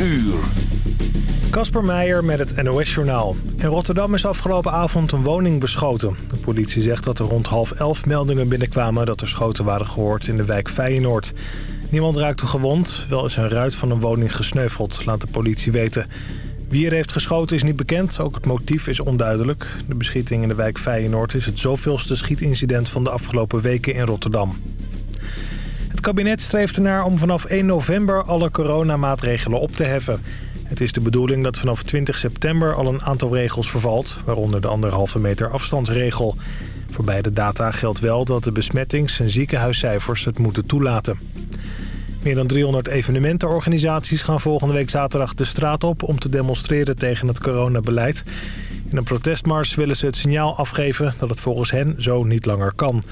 uur. Kasper Meijer met het NOS-journaal. In Rotterdam is afgelopen avond een woning beschoten. De politie zegt dat er rond half elf meldingen binnenkwamen... dat er schoten waren gehoord in de wijk Feyenoord. Niemand raakte gewond, wel is een ruit van een woning gesneuveld, laat de politie weten. Wie er heeft geschoten is niet bekend, ook het motief is onduidelijk. De beschieting in de wijk Feyenoord is het zoveelste schietincident van de afgelopen weken in Rotterdam. Het kabinet streeft ernaar om vanaf 1 november alle coronamaatregelen op te heffen. Het is de bedoeling dat vanaf 20 september al een aantal regels vervalt... waaronder de anderhalve meter afstandsregel. Voor beide data geldt wel dat de besmettings- en ziekenhuiscijfers het moeten toelaten. Meer dan 300 evenementenorganisaties gaan volgende week zaterdag de straat op... om te demonstreren tegen het coronabeleid. In een protestmars willen ze het signaal afgeven dat het volgens hen zo niet langer kan...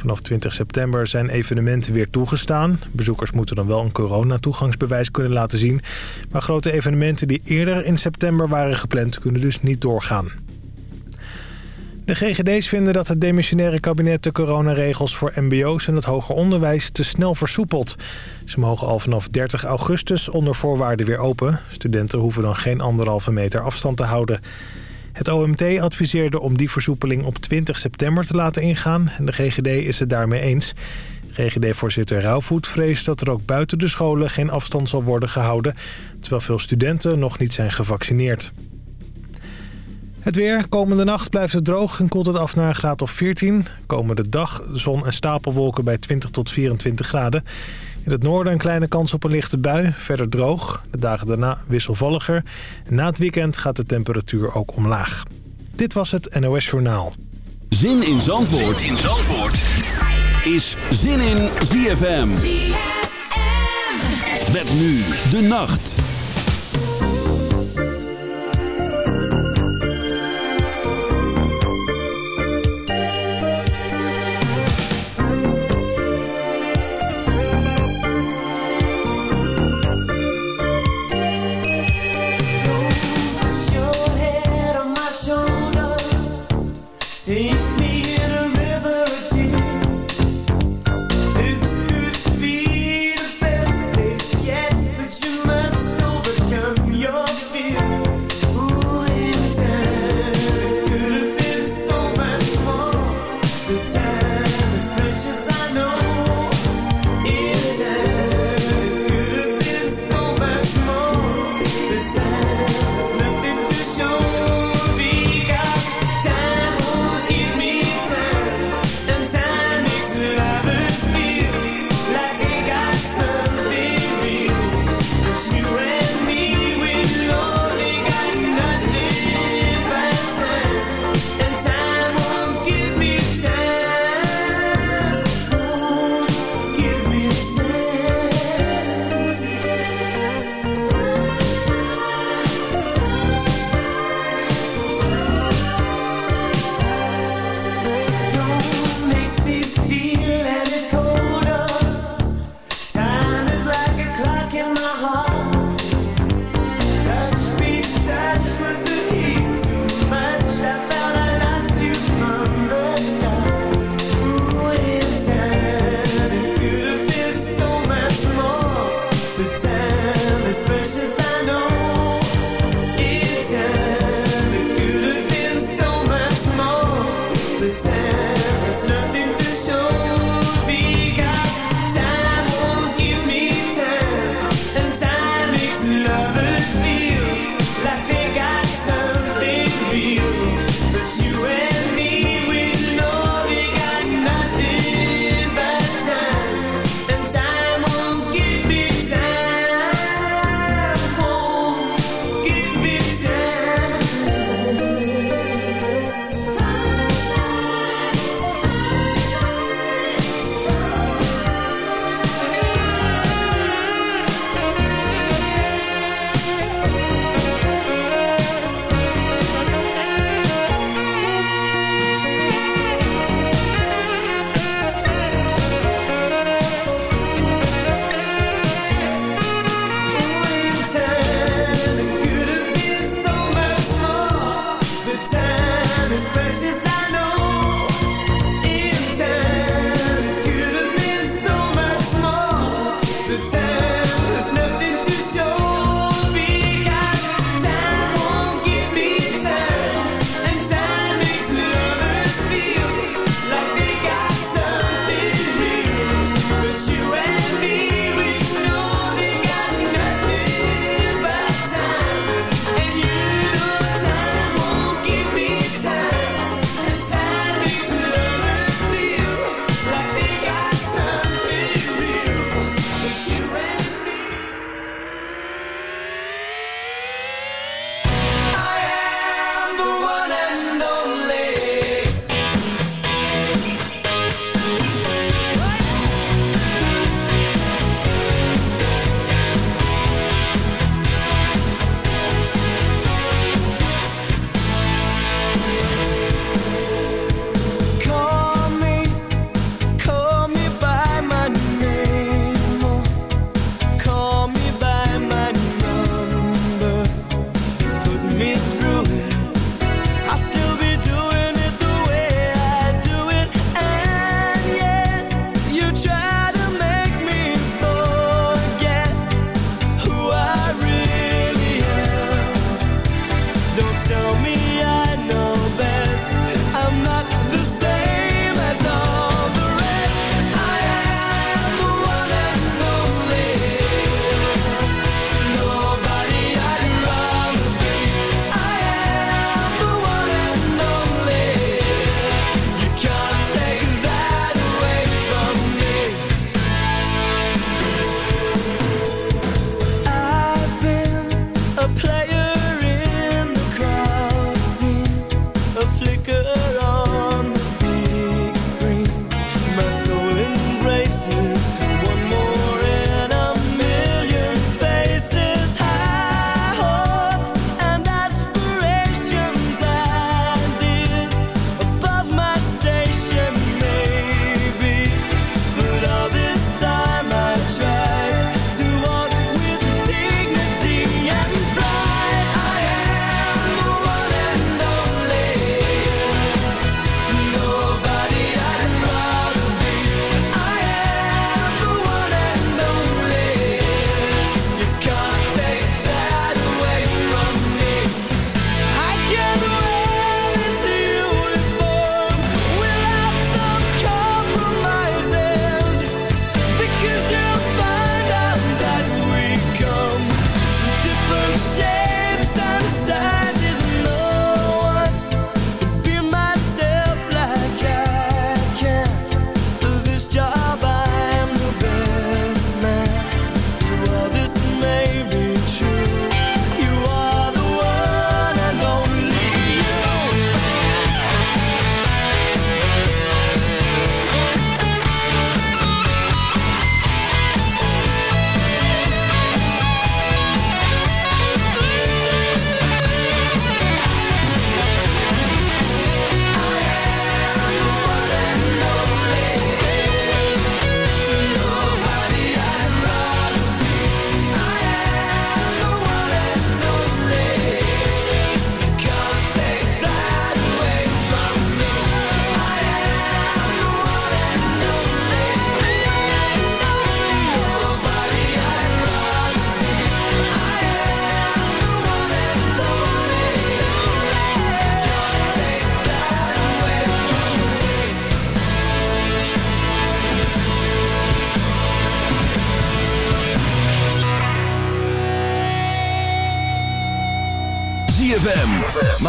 Vanaf 20 september zijn evenementen weer toegestaan. Bezoekers moeten dan wel een coronatoegangsbewijs kunnen laten zien. Maar grote evenementen die eerder in september waren gepland... kunnen dus niet doorgaan. De GGD's vinden dat het demissionaire kabinet de coronaregels voor mbo's en het hoger onderwijs te snel versoepelt. Ze mogen al vanaf 30 augustus onder voorwaarden weer open. Studenten hoeven dan geen anderhalve meter afstand te houden. Het OMT adviseerde om die versoepeling op 20 september te laten ingaan en de GGD is het daarmee eens. GGD-voorzitter Rauwvoet vreest dat er ook buiten de scholen geen afstand zal worden gehouden... terwijl veel studenten nog niet zijn gevaccineerd. Het weer. Komende nacht blijft het droog en koelt het af naar een graad of 14. Komende dag zon en stapelwolken bij 20 tot 24 graden. In het noorden een kleine kans op een lichte bui. Verder droog. De dagen daarna wisselvalliger. Na het weekend gaat de temperatuur ook omlaag. Dit was het NOS Journaal. Zin in Zandvoort, zin in Zandvoort. is Zin in ZFM. ZFM. Met nu de nacht.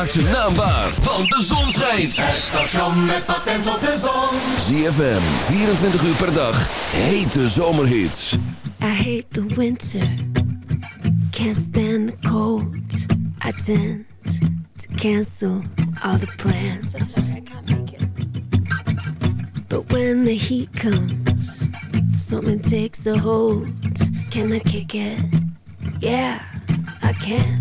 Maak ze naambaar, want de zon schijnt. Het station met patent op de zon. ZFM, 24 uur per dag. Hete zomerhits. I hate the winter. Can't stand the cold. I tend to cancel all the plans. So sorry, I can't make it. But when the heat comes, something takes a hold. Can I kick it? Yeah, I can.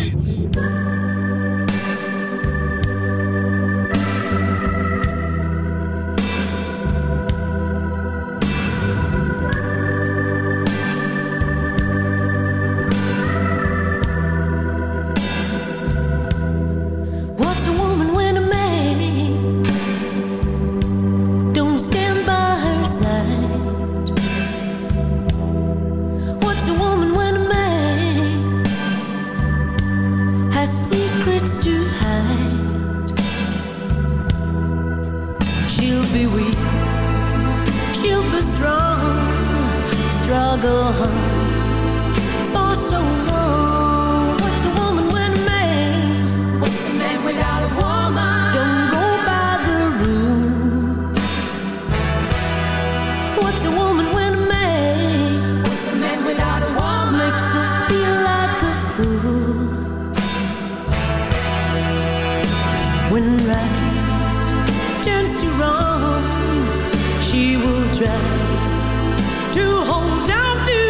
When right turns to wrong, she will try to hold down to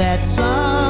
that song.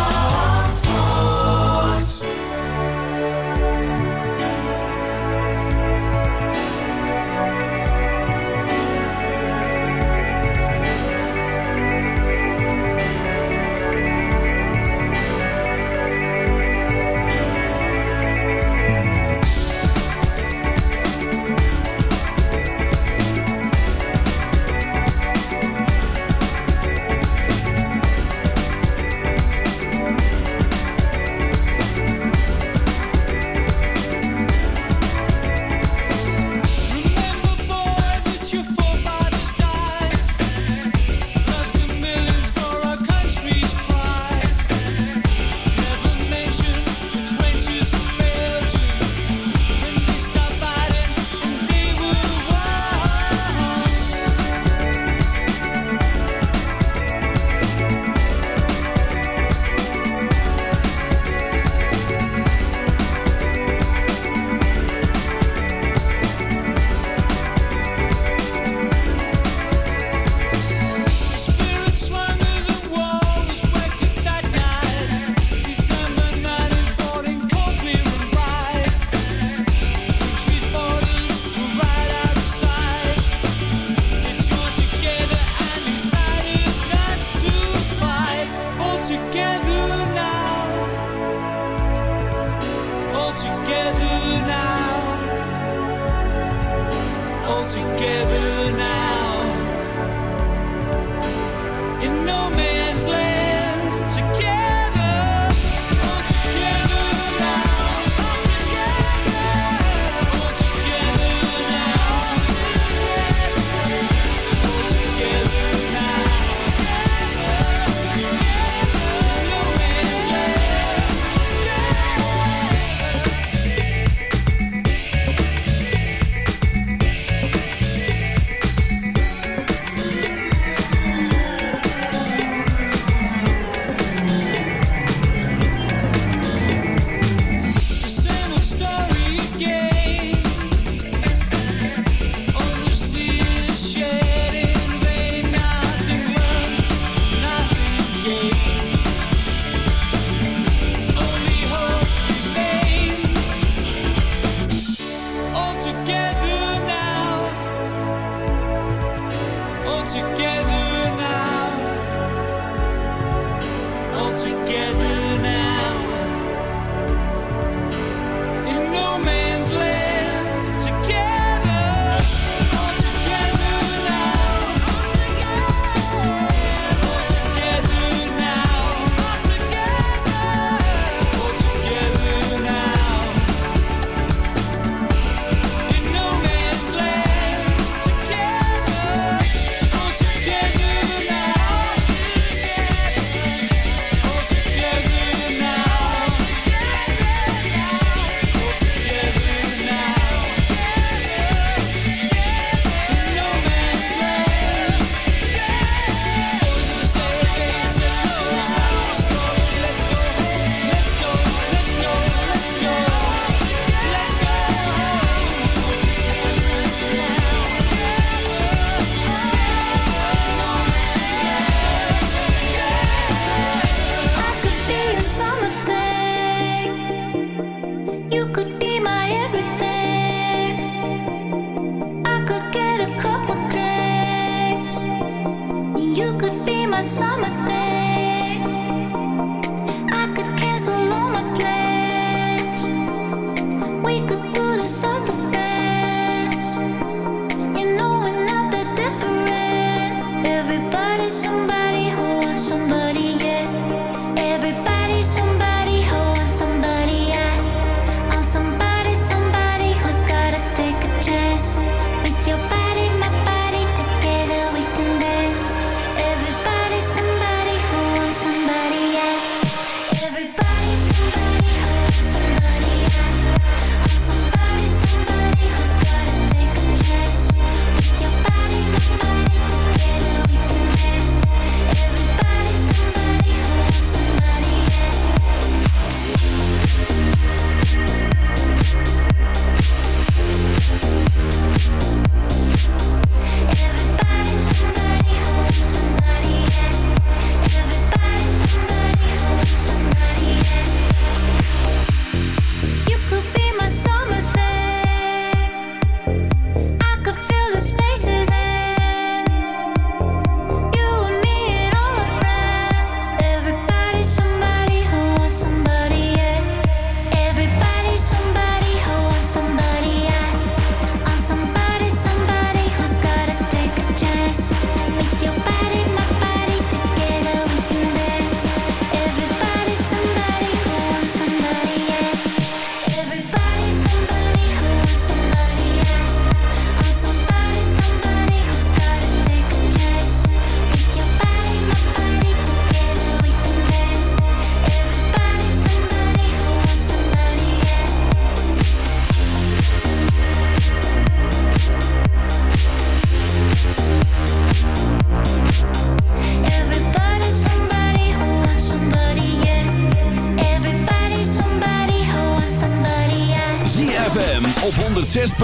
together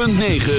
106.9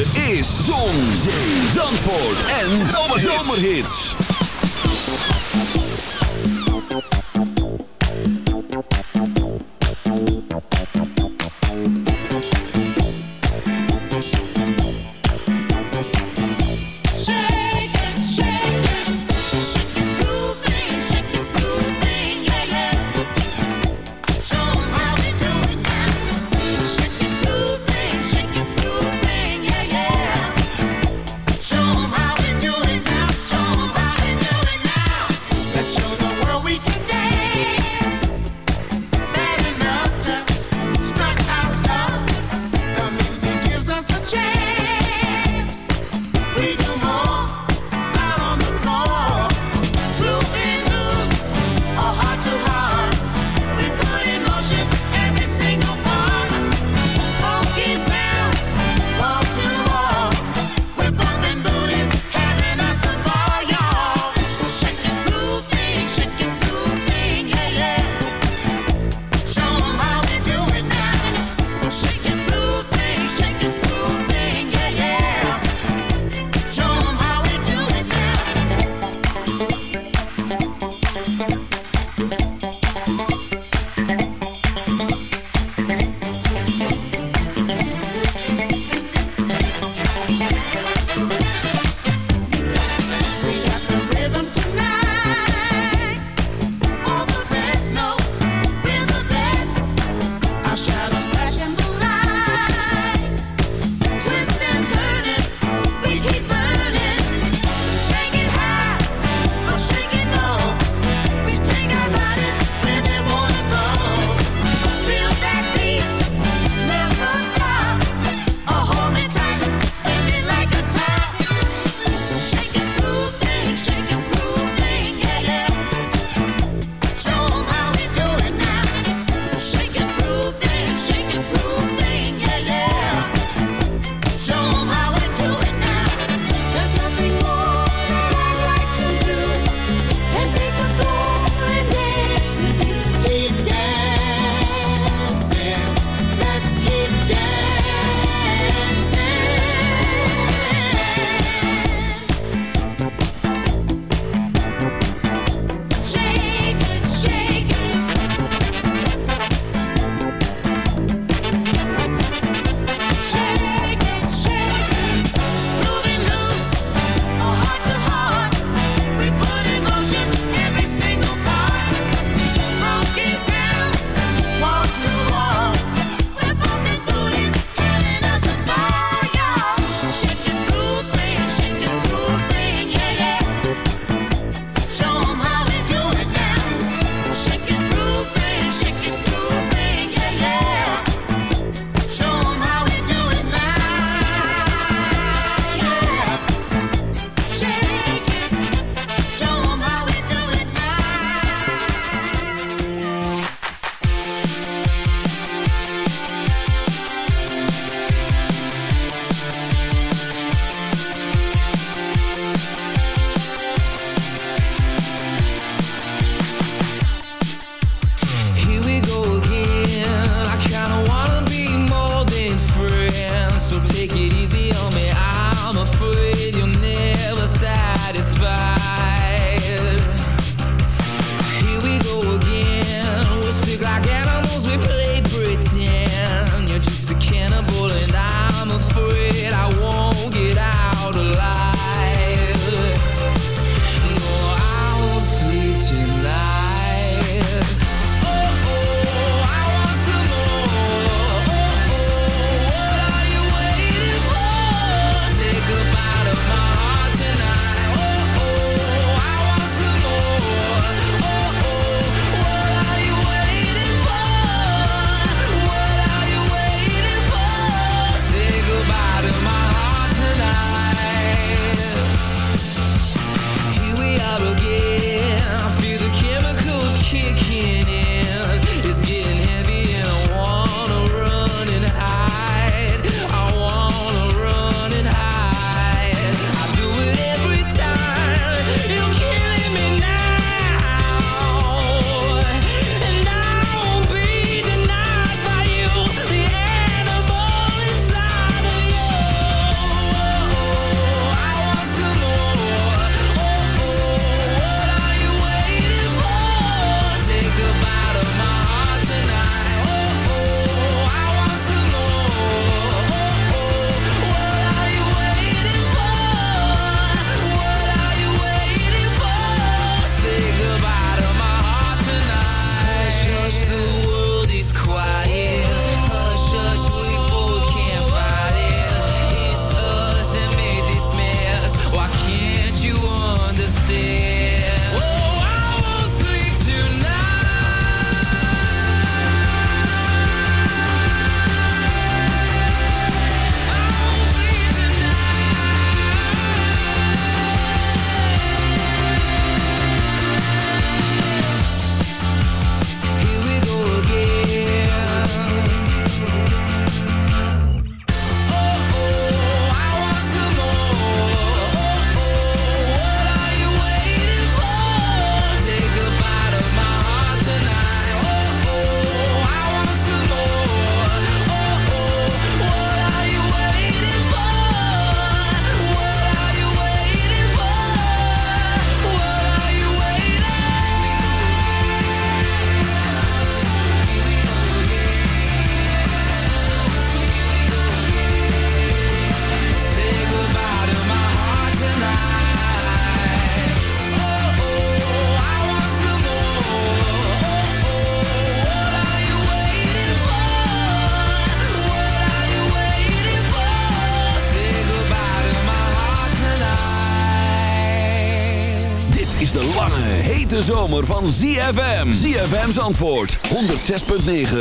is de lange, hete zomer van ZFM. ZFM's antwoord, 106.9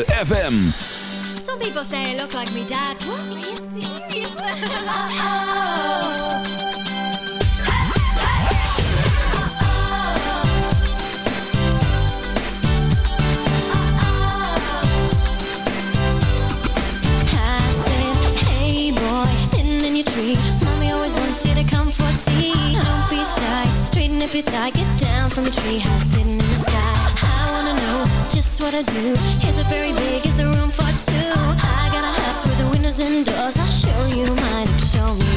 FM. Some people say I look like my dad. What? Are you serious? Oh. I get down from a treehouse sitting in the sky. I wanna know just what I do. Is it very big? Is there room for two? I got a house with the windows and doors. I'll show you mine. Show me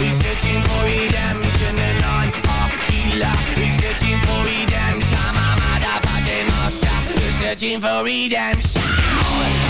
lawyer, researching for redemption And I'm a killer, researching for redemption. I'm a motherfucking monster, researching for redemption